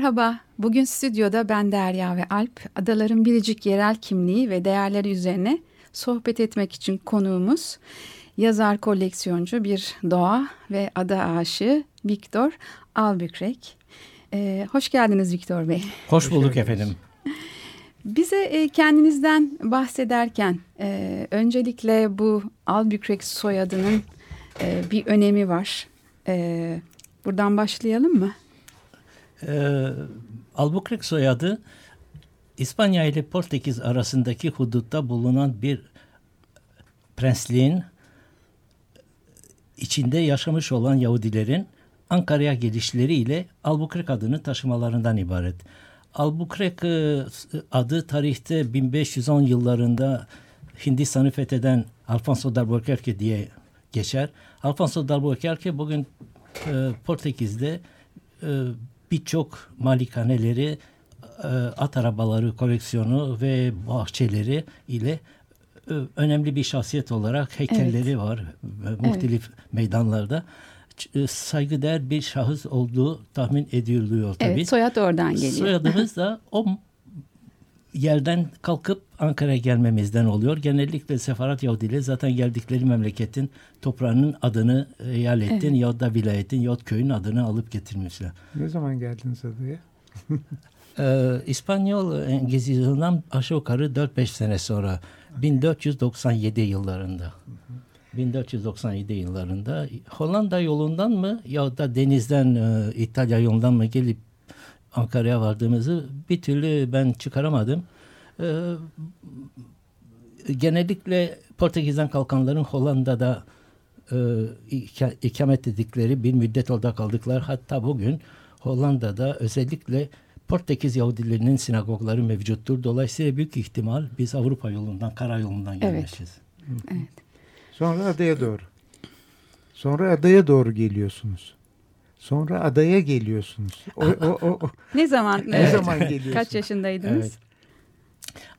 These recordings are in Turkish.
Merhaba, bugün stüdyoda ben Derya ve Alp, adaların biricik yerel kimliği ve değerleri üzerine sohbet etmek için konuğumuz yazar koleksiyoncu bir doğa ve ada aşığı Viktor Albükrek. Ee, hoş geldiniz Viktor Bey. Hoş bulduk efendim. Bize e, kendinizden bahsederken e, öncelikle bu Albükrek soyadının e, bir önemi var. E, buradan başlayalım mı? Ee, Albuquerque soyadı İspanya ile Portekiz arasındaki hudutta bulunan bir prensliğin içinde yaşamış olan Yahudilerin Ankara'ya gelişleriyle Albuquerque adını taşımalarından ibaret. Albuquerque adı tarihte 1510 yıllarında Hindistan'ı fetheden Alfonso de Albuquerque diye geçer. Alfonso de Albuquerque bugün e, Portekiz'de e, birçok malikaneleri, e, at arabaları koleksiyonu ve bahçeleri ile e, önemli bir şahsiyet olarak heykelleri evet. var e, muhtelif evet. meydanlarda. Saygıdeğer bir şahıs olduğu tahmin ediliyor tabii. Evet, soyad oradan geliyor. Soyadımız da o yerden kalkıp Ankara'ya gelmemizden oluyor. Genellikle Sefarat Yahudileri zaten geldikleri memleketin toprağının adını eyaletin evet. ya da vilayetin ya da köyün adını alıp getirmişler. Ne zaman geldiniz adaya? ee, İspanyol Engizisyon'dan aşağı yukarı 4-5 sene sonra 1497 yıllarında. 1497 yıllarında Hollanda yolundan mı ya da denizden e, İtalya yolundan mı gelip Ankara'ya vardığımızı bir türlü ben çıkaramadım. Ee, genellikle Portekiz'den kalkanların Hollanda'da e, ikamet edikleri bir müddet orada kaldıklar. Hatta bugün Hollanda'da özellikle Portekiz Yahudilerinin sinagogları mevcuttur. Dolayısıyla büyük ihtimal biz Avrupa yolundan, karayolundan gelmişiz. Evet. evet. Sonra adaya doğru. Sonra adaya doğru geliyorsunuz. Sonra adaya geliyorsunuz. O, o, o, o. ne zaman? ne evet. zaman geliyorsunuz? Kaç yaşındaydınız? Evet.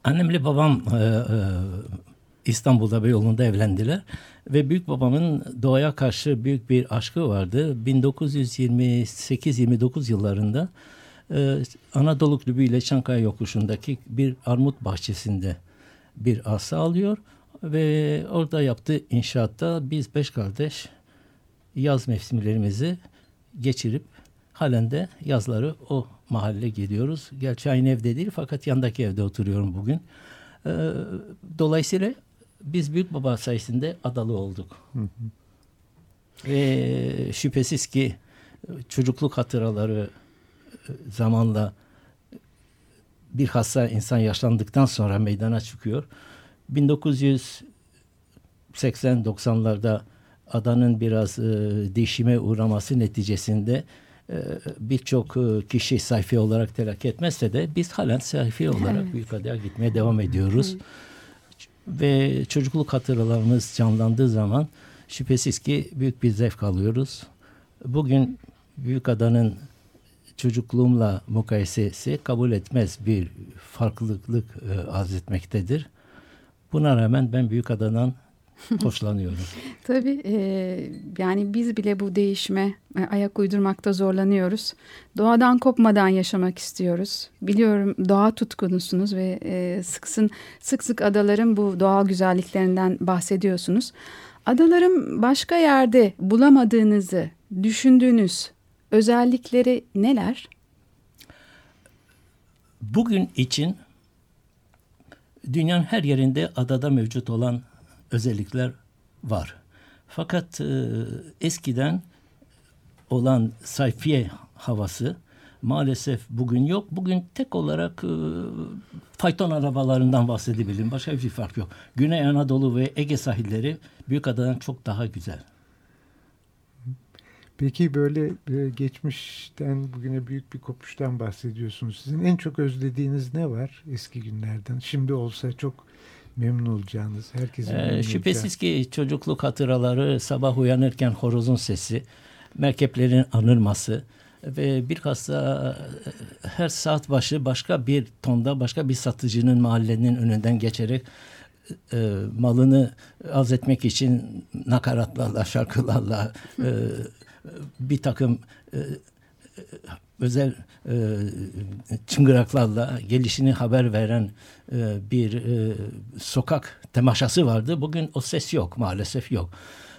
Annemle babam e, e, İstanbul'da Beyoğlu'nda evlendiler. Ve büyük babamın doğaya karşı büyük bir aşkı vardı. 1928-29 yıllarında e, Anadolu Kulübü ile Çankaya yokuşundaki bir armut bahçesinde bir arsa alıyor. Ve orada yaptığı inşaatta biz beş kardeş yaz mevsimlerimizi geçirip halen de yazları o mahalle gidiyoruz. Gerçi aynı evde değil fakat yandaki evde oturuyorum bugün. Ee, dolayısıyla biz büyük baba sayesinde adalı olduk. Hı hı. Ve şüphesiz ki çocukluk hatıraları e, zamanla bir hasta insan yaşlandıktan sonra meydana çıkıyor. 1980-90'larda adanın biraz e, değişime uğraması neticesinde e, birçok e, kişi sayfi olarak telakki etmezse de biz halen sayfi olarak evet. Büyükada'ya gitmeye devam ediyoruz. Evet. Ve çocukluk hatıralarımız canlandığı zaman şüphesiz ki büyük bir zevk alıyoruz. Bugün Büyükada'nın çocukluğumla mukayesesi kabul etmez bir farklılık e, arz etmektedir. Buna rağmen ben Büyükada'dan hoşlanıyorum. Tabii e, yani biz bile bu değişime e, ayak uydurmakta zorlanıyoruz. Doğadan kopmadan yaşamak istiyoruz. Biliyorum doğa tutkunusunuz ve e, sıksın, sık sık adaların bu doğal güzelliklerinden bahsediyorsunuz. Adaların başka yerde bulamadığınızı düşündüğünüz özellikleri neler? Bugün için dünyanın her yerinde adada mevcut olan özellikler var. Fakat e, eskiden olan sayfiye havası maalesef bugün yok. Bugün tek olarak e, fayton arabalarından bahsedebilirim. Başka bir fark yok. Güney Anadolu ve Ege sahilleri büyük adadan çok daha güzel. Peki böyle e, geçmişten bugüne büyük bir kopuştan bahsediyorsunuz. Sizin en çok özlediğiniz ne var eski günlerden? Şimdi olsa çok memnun olacağınız, herkesin memnun Ee, şüphesiz ki çocukluk hatıraları, sabah uyanırken horozun sesi, merkeplerin anılması ve bilhassa e, her saat başı başka bir tonda başka bir satıcının mahallenin önünden geçerek e, malını az etmek için nakaratlarla, şarkılarla e, bir takım e, özel e, çıngıraklarla gelişini haber veren e, bir e, sokak temaşası vardı. Bugün o ses yok maalesef yok.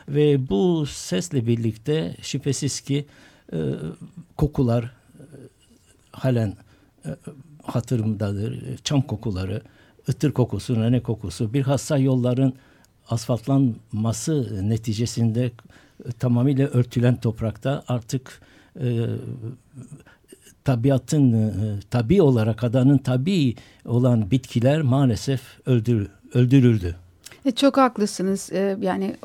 Ve bu sesle birlikte şüphesiz ki e, kokular e, halen e, hatırımdadır. Çam kokuları, ıtır kokusu, nene kokusu, bilhassa yolların asfaltlanması neticesinde tamamıyla örtülen toprakta artık e, tabiatın e, tabi olarak adanın tabi olan bitkiler maalesef öldür, öldürüldü. E, çok haklısınız. E, yani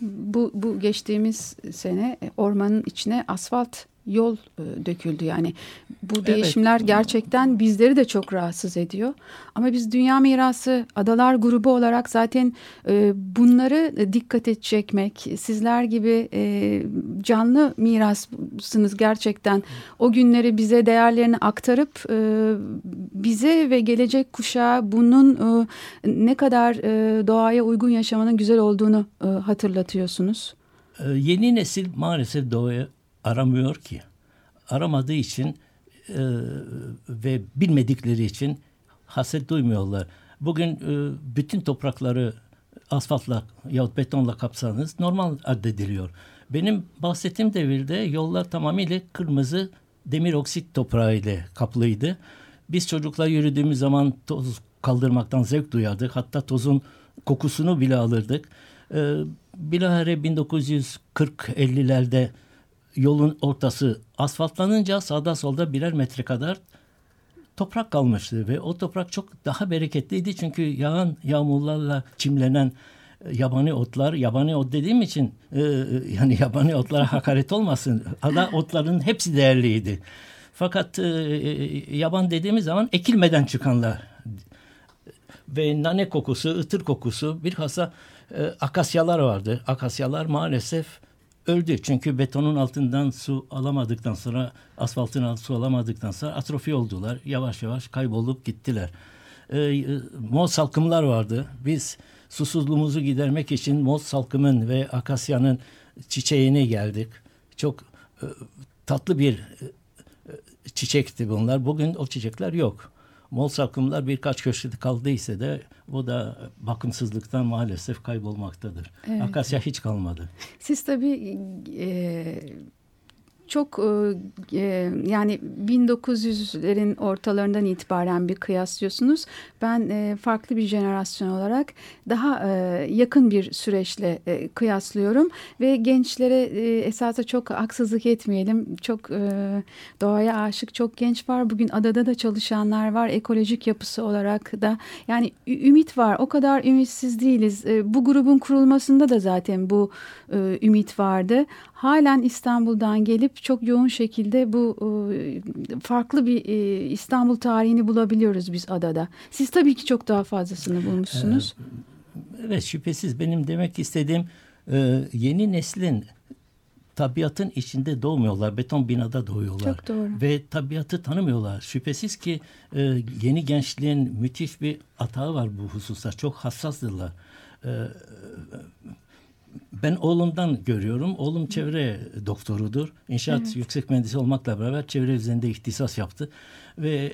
bu, bu geçtiğimiz sene ormanın içine asfalt yol döküldü. Yani bu değişimler evet. gerçekten bizleri de çok rahatsız ediyor. Ama biz Dünya Mirası Adalar Grubu olarak zaten e, bunları dikkat çekmek, sizler gibi e, canlı mirasınız gerçekten. O günleri bize değerlerini aktarıp e, bize ve gelecek kuşağa bunun e, ne kadar e, doğaya uygun yaşamanın güzel olduğunu e, hatırlatıyorsunuz. E, yeni nesil maalesef doğaya aramıyor ki. Aramadığı için e, ve bilmedikleri için haset duymuyorlar. Bugün e, bütün toprakları asfaltla yahut betonla kapsanız normal addediliyor. Benim bahsettiğim devirde yollar tamamıyla kırmızı demir oksit toprağı ile kaplıydı. Biz çocuklar yürüdüğümüz zaman toz kaldırmaktan zevk duyardık. Hatta tozun kokusunu bile alırdık. Ee, bilahare 1940-50'lerde yolun ortası asfaltlanınca sağda solda birer metre kadar toprak kalmıştı ve o toprak çok daha bereketliydi çünkü yağan yağmurlarla çimlenen e, yabani otlar, yabani ot dediğim için e, yani yabani otlara hakaret olmasın. Ada otların hepsi değerliydi. Fakat e, yaban dediğimiz zaman ekilmeden çıkanlar ve nane kokusu, ıtır kokusu, bilhassa e, akasyalar vardı. Akasyalar maalesef öldü. Çünkü betonun altından su alamadıktan sonra, asfaltın altından su alamadıktan sonra atrofi oldular. Yavaş yavaş kaybolup gittiler. E, mol salkımlar vardı. Biz susuzluğumuzu gidermek için mol salkımın ve akasyanın çiçeğine geldik. Çok e, tatlı bir e, çiçekti bunlar. Bugün o çiçekler yok. Mol salkımlar birkaç köşede kaldıysa da o da bakımsızlıktan maalesef kaybolmaktadır. Evet. Akasya hiç kalmadı. Siz tabii e, çok e, e yani 1900'lerin ortalarından itibaren bir kıyaslıyorsunuz. Ben e, farklı bir jenerasyon olarak daha e, yakın bir süreçle e, kıyaslıyorum ve gençlere e, esasında çok haksızlık etmeyelim. Çok e, doğaya aşık çok genç var. Bugün adada da çalışanlar var. Ekolojik yapısı olarak da yani ümit var. O kadar ümitsiz değiliz. E, bu grubun kurulmasında da zaten bu e, ümit vardı. Halen İstanbul'dan gelip çok yoğun şekilde bu e, farklı bir e, İstanbul tarihini bulabiliyoruz biz adada. Siz tabii ki çok daha fazlasını bulmuşsunuz. Evet şüphesiz benim demek istediğim e, yeni neslin tabiatın içinde doğmuyorlar. Beton binada doğuyorlar. Çok doğru. Ve tabiatı tanımıyorlar. Şüphesiz ki yeni gençliğin müthiş bir atağı var bu hususta. Çok hassazdırlar ben oğlumdan görüyorum. Oğlum çevre doktorudur. İnşaat evet. yüksek mühendisi olmakla beraber çevre üzerinde ihtisas yaptı. Ve e,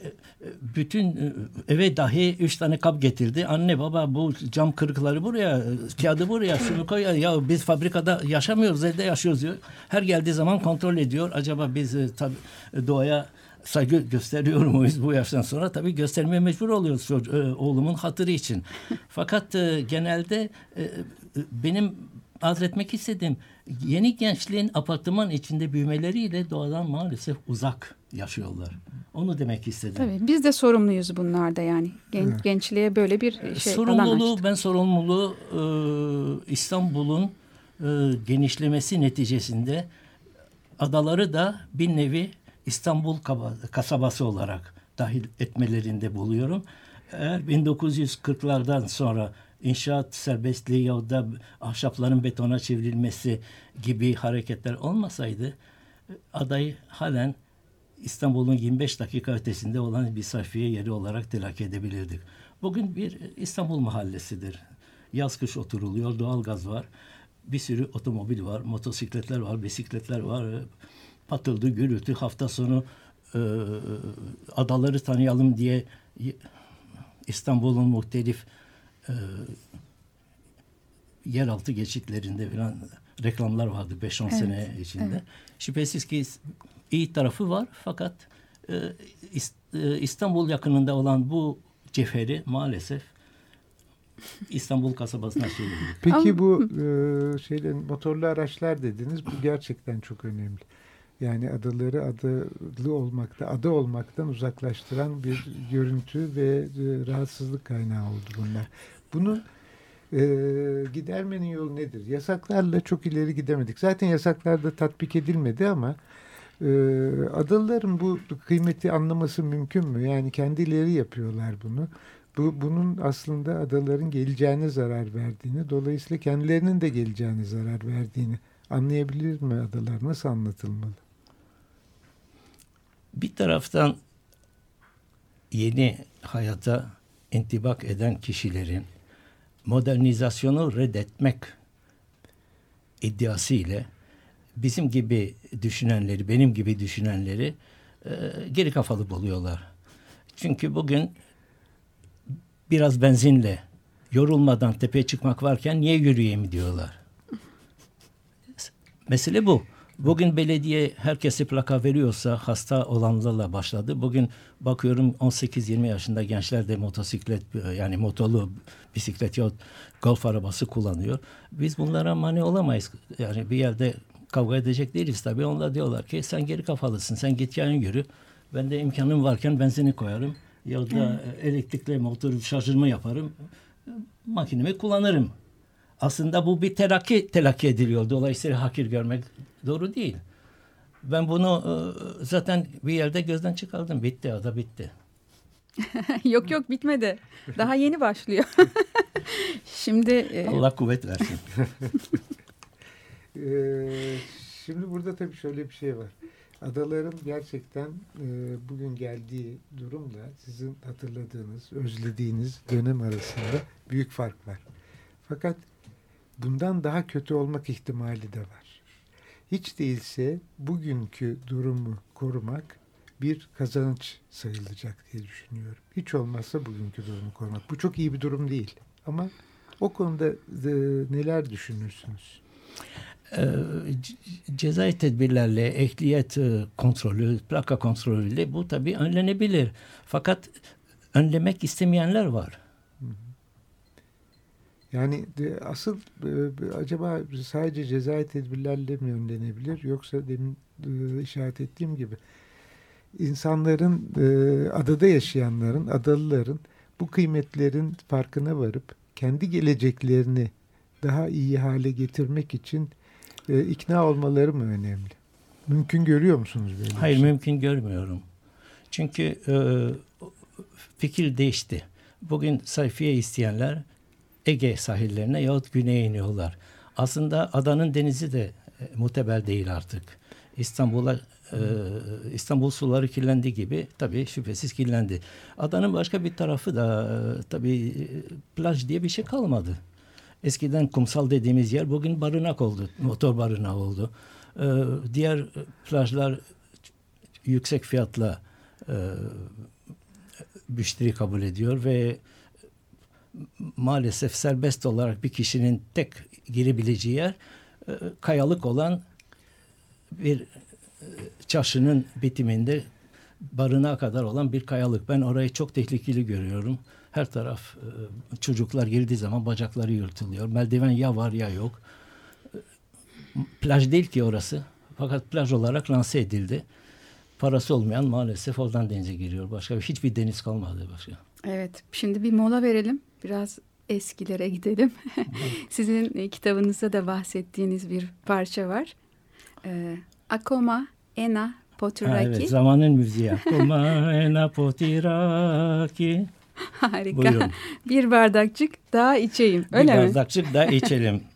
bütün e, eve dahi üç tane kap getirdi. Anne baba bu cam kırıkları buraya, kağıdı buraya, şunu koy. Ya biz fabrikada yaşamıyoruz, evde yaşıyoruz diyor. Her geldiği zaman kontrol ediyor. Acaba biz e, tabii doğaya saygı gösteriyor muyuz bu yaştan sonra? Tabii göstermeye mecbur oluyoruz oğlumun hatırı için. Fakat genelde benim arz etmek istedim. Yeni gençliğin apartman içinde büyümeleriyle doğadan maalesef uzak yaşıyorlar. Onu demek istedim. Tabii biz de sorumluyuz bunlarda yani. Gen, evet. Gençliğe böyle bir şey sorumluluğu ben sorumluluğu e, İstanbul'un e, genişlemesi neticesinde adaları da bir nevi İstanbul kasabası olarak dahil etmelerinde buluyorum. Eğer 1940'lardan sonra inşaat serbestliği ya da ahşapların betona çevrilmesi gibi hareketler olmasaydı adayı halen İstanbul'un 25 dakika ötesinde olan bir sayfiye yeri olarak telakki edebilirdik. Bugün bir İstanbul mahallesidir. Yaz kış oturuluyor, doğalgaz var. Bir sürü otomobil var, motosikletler var, bisikletler var. Patıldı, gürültü. Hafta sonu e, adaları tanıyalım diye İstanbul'un muhtelif e, yeraltı geçitlerinde falan reklamlar vardı 5-10 evet, sene içinde. Evet. Şüphesiz ki iyi tarafı var fakat e, e, İstanbul yakınında olan bu ceferi maalesef İstanbul kasabasına çevrildi. Peki bu e, şeyle motorlu araçlar dediniz bu gerçekten çok önemli. Yani adaları adalı olmakta, ada olmaktan uzaklaştıran bir görüntü ve e, rahatsızlık kaynağı oldu bunlar. Bunu e, gidermenin yolu nedir? Yasaklarla çok ileri gidemedik. Zaten yasaklar da tatbik edilmedi ama e, adalıların bu kıymeti anlaması mümkün mü? Yani kendileri yapıyorlar bunu. Bu, bunun aslında adaların geleceğine zarar verdiğini, dolayısıyla kendilerinin de geleceğine zarar verdiğini anlayabilir mi adalar? Nasıl anlatılmalı? Bir taraftan yeni hayata intibak eden kişilerin modernizasyonu reddetmek iddiası ile bizim gibi düşünenleri, benim gibi düşünenleri e, geri kafalı buluyorlar. Çünkü bugün biraz benzinle yorulmadan tepeye çıkmak varken niye yürüyeyim diyorlar. Mesele bu. Bugün belediye herkesi plaka veriyorsa hasta olanlarla başladı. Bugün bakıyorum 18-20 yaşında gençler de motosiklet yani motorlu bisiklet ya golf arabası kullanıyor. Biz bunlara mani olamayız. Yani bir yerde kavga edecek değiliz tabii. Onlar diyorlar ki sen geri kafalısın. Sen git yan yürü. Ben de imkanım varken benzini koyarım. Ya da elektrikli motor şarjımı yaparım. Makinemi kullanırım. Aslında bu bir telakki telakki ediliyor. Dolayısıyla hakir görmek doğru değil. Ben bunu e, zaten bir yerde gözden çıkardım. Bitti o da bitti. yok yok bitmedi. Daha yeni başlıyor. Şimdi e... Allah kuvvet versin. ee, şimdi burada tabii şöyle bir şey var. Adaların gerçekten e, bugün geldiği durumla sizin hatırladığınız, özlediğiniz dönem arasında büyük fark var. Fakat bundan daha kötü olmak ihtimali de var. Hiç değilse bugünkü durumu korumak bir kazanç sayılacak diye düşünüyorum. Hiç olmazsa bugünkü durumu korumak. Bu çok iyi bir durum değil. Ama o konuda e, neler düşünürsünüz? E, cezai tedbirlerle, ehliyet e, kontrolü, plaka kontrolüyle bu tabii önlenebilir. Fakat önlemek istemeyenler var. Yani asıl e, acaba sadece cezai tedbirlerle mi önlenebilir yoksa demin e, işaret ettiğim gibi insanların e, adada yaşayanların, adalıların bu kıymetlerin farkına varıp kendi geleceklerini daha iyi hale getirmek için e, ikna olmaları mı önemli? Mümkün görüyor musunuz böyle? Hayır, şey? mümkün görmüyorum. Çünkü e, fikir değişti. Bugün sayfiye isteyenler Ege sahillerine yahut güneye iniyorlar. Aslında adanın denizi de e, mutebel değil artık. İstanbul'a e, İstanbul suları kirlendi gibi tabii şüphesiz kirlendi. Adanın başka bir tarafı da e, tabii e, plaj diye bir şey kalmadı. Eskiden kumsal dediğimiz yer bugün barınak oldu. Motor barınağı oldu. E, diğer plajlar yüksek fiyatla e, müşteri kabul ediyor ve maalesef serbest olarak bir kişinin tek girebileceği yer e, kayalık olan bir e, çarşının bitiminde barınağa kadar olan bir kayalık. Ben orayı çok tehlikeli görüyorum. Her taraf e, çocuklar girdiği zaman bacakları yırtılıyor. Merdiven ya var ya yok. Plaj değil ki orası. Fakat plaj olarak lanse edildi. Parası olmayan maalesef oradan denize giriyor. Başka hiçbir deniz kalmadı başka. Evet. Şimdi bir mola verelim. Biraz eskilere gidelim. Sizin kitabınızda da bahsettiğiniz bir parça var. Ee, Akoma Ena Poturaki. Ha, evet, zamanın müziği. Akoma Ena Poturaki. Harika. Buyurun. Bir bardakçık daha içeyim. Öyle Bir mi? bardakçık daha içelim.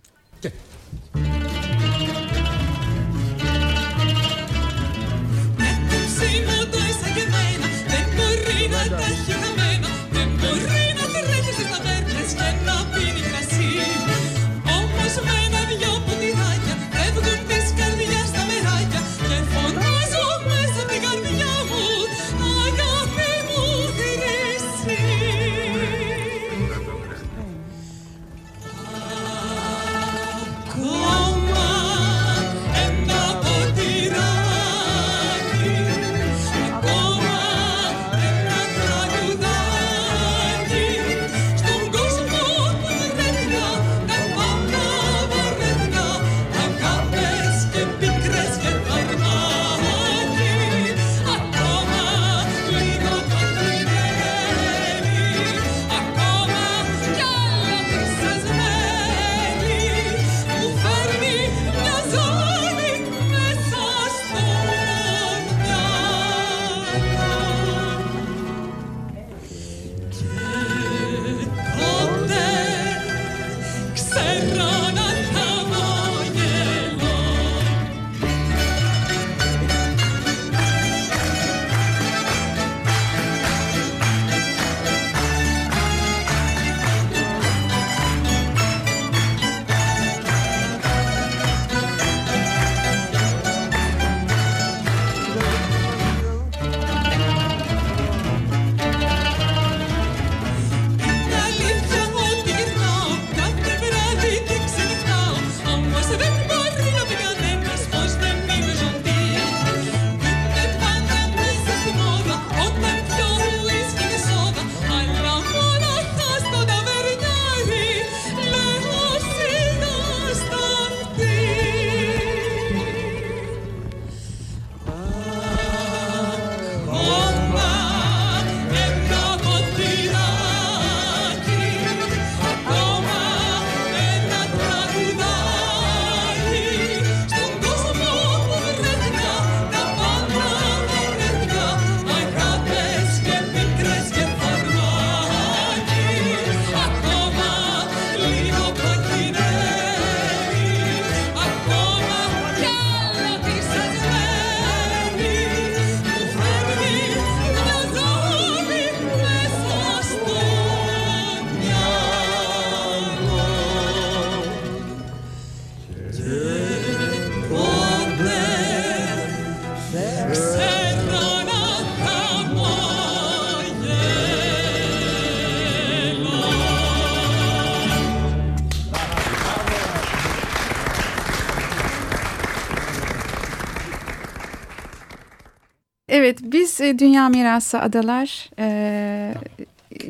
biz e, Dünya Mirası Adalar e,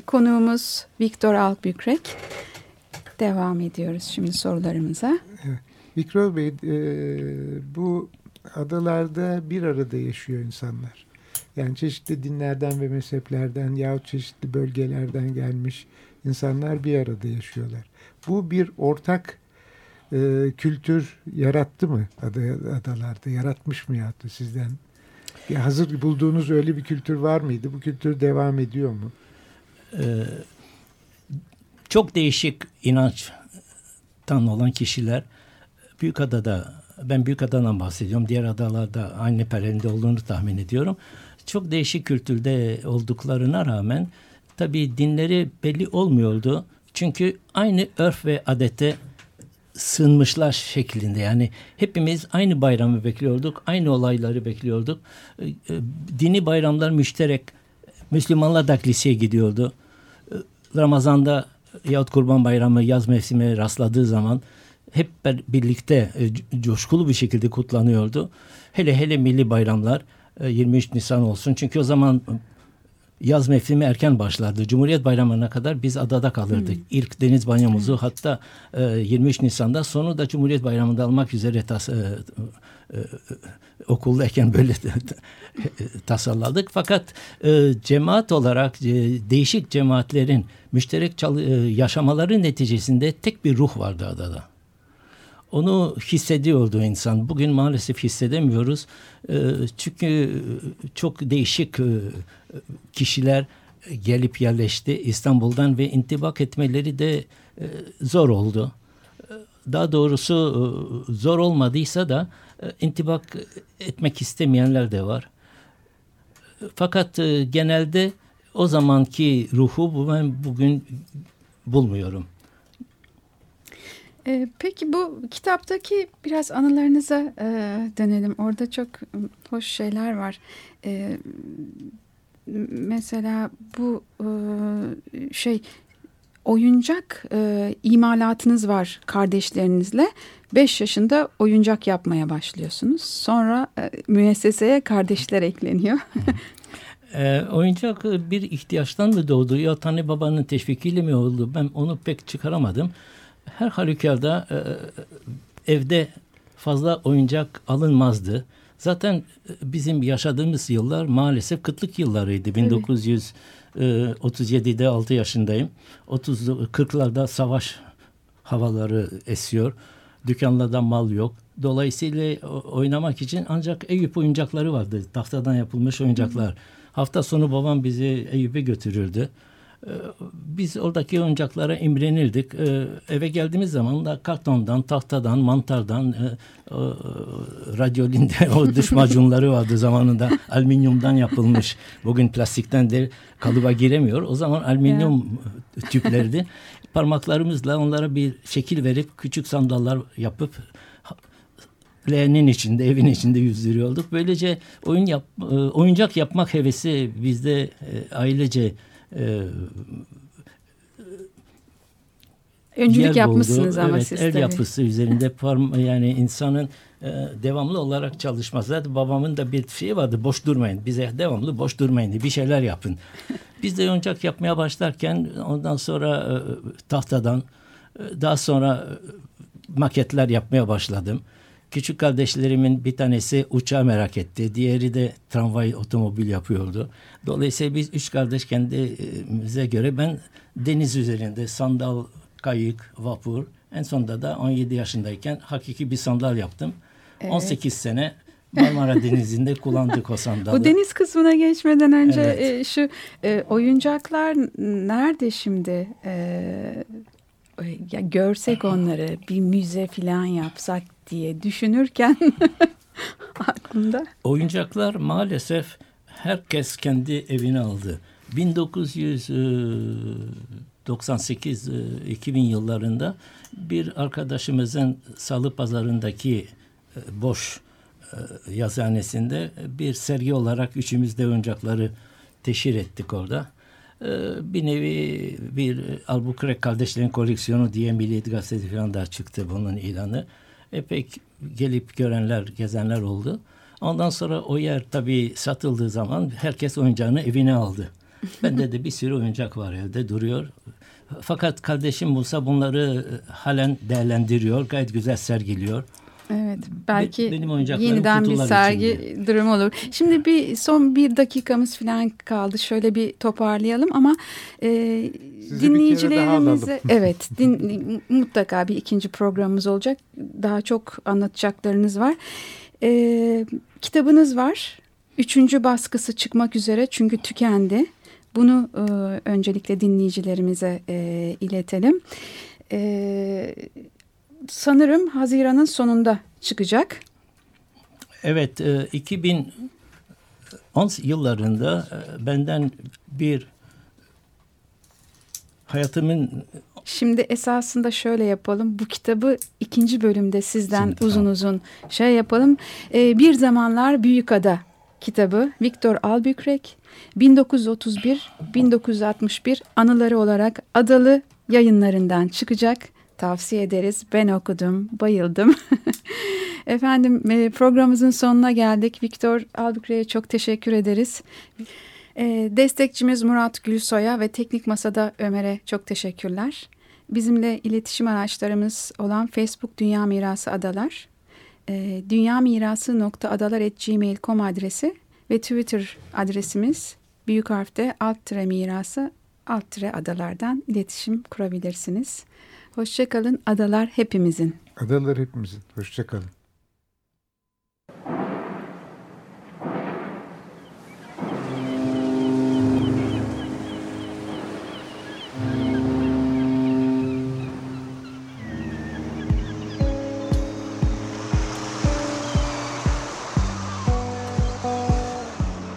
konuğumuz Viktor Alkbükrek. Devam ediyoruz şimdi sorularımıza. Evet. Viktor Bey, e, bu adalarda bir arada yaşıyor insanlar. Yani çeşitli dinlerden ve mezheplerden yahut çeşitli bölgelerden gelmiş insanlar bir arada yaşıyorlar. Bu bir ortak e, kültür yarattı mı adalarda? Yaratmış mı yarattı sizden ya hazır bulduğunuz öyle bir kültür var mıydı? Bu kültür devam ediyor mu? Ee, çok değişik inançtan olan kişiler Büyükada'da ben Büyükada'dan bahsediyorum. Diğer adalarda aynı perende olduğunu tahmin ediyorum. Çok değişik kültürde olduklarına rağmen tabii dinleri belli olmuyordu. Çünkü aynı örf ve adete sığınmışlar şeklinde. Yani hepimiz aynı bayramı bekliyorduk, aynı olayları bekliyorduk. Ee, e, dini bayramlar müşterek. Müslümanlar da liseye gidiyordu. Ee, Ramazan'da yahut Kurban Bayramı yaz mevsimi rastladığı zaman hep birlikte e, coşkulu bir şekilde kutlanıyordu. Hele hele milli bayramlar 23 e, Nisan olsun. Çünkü o zaman yaz mevsimi erken başlardı. Cumhuriyet Bayramı'na kadar biz adada kalırdık. Hmm. İlk deniz banyomuzu hmm. hatta e, 23 Nisan'da sonu da Cumhuriyet Bayramı'nda almak üzere tas, e, e, okuldayken böyle tasarladık. Fakat e, cemaat olarak e, değişik cemaatlerin müşterek çalı, e, yaşamaları neticesinde tek bir ruh vardı adada. onu hissediyordu insan. Bugün maalesef hissedemiyoruz. Ee, çünkü çok değişik e, kişiler gelip yerleşti İstanbul'dan ve intibak etmeleri de e, zor oldu. Daha doğrusu e, zor olmadıysa da intibak etmek istemeyenler de var. Fakat genelde o zamanki ruhu ben bugün bulmuyorum. E, peki bu kitaptaki biraz anılarınıza e, dönelim. Orada çok hoş şeyler var. E, mesela bu e, şey oyuncak e, imalatınız var kardeşlerinizle. 5 yaşında oyuncak yapmaya başlıyorsunuz. Sonra e, müesseseye kardeşler ekleniyor. e, oyuncak bir ihtiyaçtan mı doğdu ya anne babanın teşvikiyle mi oldu? Ben onu pek çıkaramadım her halükarda e, e, evde fazla oyuncak alınmazdı. Zaten e, bizim yaşadığımız yıllar maalesef kıtlık yıllarıydı. 1937'de 6 yaşındayım. 30 40'larda savaş havaları esiyor. Dükkanlarda mal yok. Dolayısıyla oynamak için ancak Eyüp oyuncakları vardı. Tahtadan yapılmış oyuncaklar. Hafta sonu babam bizi Eyüp'e götürürdü. Ee, biz oradaki oyuncaklara imrenirdik. Ee, eve geldiğimiz zaman da kartondan, tahtadan, mantardan, e, radyolinde o dış macunları vardı zamanında. alüminyumdan yapılmış. Bugün plastikten de kalıba giremiyor. O zaman alüminyum yeah. tüplerdi. Parmaklarımızla onlara bir şekil verip küçük sandallar yapıp leğenin içinde, evin içinde yüzdürüyorduk. Böylece oyun yap, e, oyuncak yapmak hevesi bizde e, ailece e, Öncülük yapmışsınız buldu. ama evet, siz el tabii. yapısı üzerinde parma, yani insanın e, devamlı olarak çalışması. Zaten babamın da bir şeyi vardı boş durmayın. Bize devamlı boş durmayın bir şeyler yapın. Biz de oyuncak yapmaya başlarken ondan sonra e, tahtadan e, daha sonra e, maketler yapmaya başladım. Küçük kardeşlerimin bir tanesi uçağı merak etti. Diğeri de tramvay otomobil yapıyordu. Dolayısıyla biz üç kardeş kendimize göre ben deniz üzerinde sandal, kayık, vapur. En sonunda da 17 yaşındayken hakiki bir sandal yaptım. Evet. 18 sene Marmara Denizi'nde kullandık o sandalı. Bu deniz kısmına geçmeden önce evet. e, şu e, oyuncaklar nerede şimdi? E, ya görsek onları bir müze falan yapsak diye düşünürken aklımda. Oyuncaklar maalesef herkes kendi evine aldı. 1998-2000 e, yıllarında bir arkadaşımızın salı pazarındaki e, boş e, yazıhanesinde bir sergi olarak üçümüz de oyuncakları teşhir ettik orada. Bir nevi bir Albuquerque kardeşlerin koleksiyonu diye Milliyet Gazetesi falan da çıktı bunun ilanı epey gelip görenler, gezenler oldu. Ondan sonra o yer tabii satıldığı zaman herkes oyuncağını evine aldı. Bende de bir sürü oyuncak var evde duruyor. Fakat kardeşim Musa bunları e, halen değerlendiriyor. Gayet güzel sergiliyor. Evet belki Benim yeniden bir sergi içinde. durumu olur. Şimdi bir son bir dakikamız falan kaldı. Şöyle bir toparlayalım ama e, dinleyicilerimize evet din, mutlaka bir ikinci programımız olacak. Daha çok anlatacaklarınız var. E, kitabınız var. Üçüncü baskısı çıkmak üzere çünkü tükendi. Bunu e, öncelikle dinleyicilerimize e, iletelim. E, sanırım Haziran'ın sonunda çıkacak. Evet, 2010 e, yıllarında e, benden bir hayatımın Şimdi esasında şöyle yapalım. Bu kitabı ikinci bölümde sizden Şimdi, uzun tamam. uzun şey yapalım. Ee, bir zamanlar Büyükada kitabı Victor Albuquerque 1931-1961 anıları olarak Adalı yayınlarından çıkacak tavsiye ederiz. Ben okudum, bayıldım. Efendim e, programımızın sonuna geldik. Viktor Albukre'ye çok teşekkür ederiz. E, destekçimiz Murat Gülsoy'a ve Teknik Masa'da Ömer'e çok teşekkürler. Bizimle iletişim araçlarımız olan Facebook Dünya Mirası Adalar, e, dünyamirası.adalar.gmail.com adresi ve Twitter adresimiz büyük harfte alt tire mirası alt tire adalardan iletişim kurabilirsiniz. Hoşçakalın. Adalar hepimizin. Adalar hepimizin. Hoşçakalın.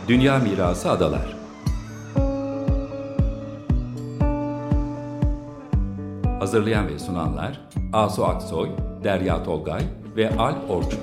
Dünya Mirası Adalar Hazırlayan ve sunanlar Asu Aksoy, Derya Tolgay ve Al Orçun.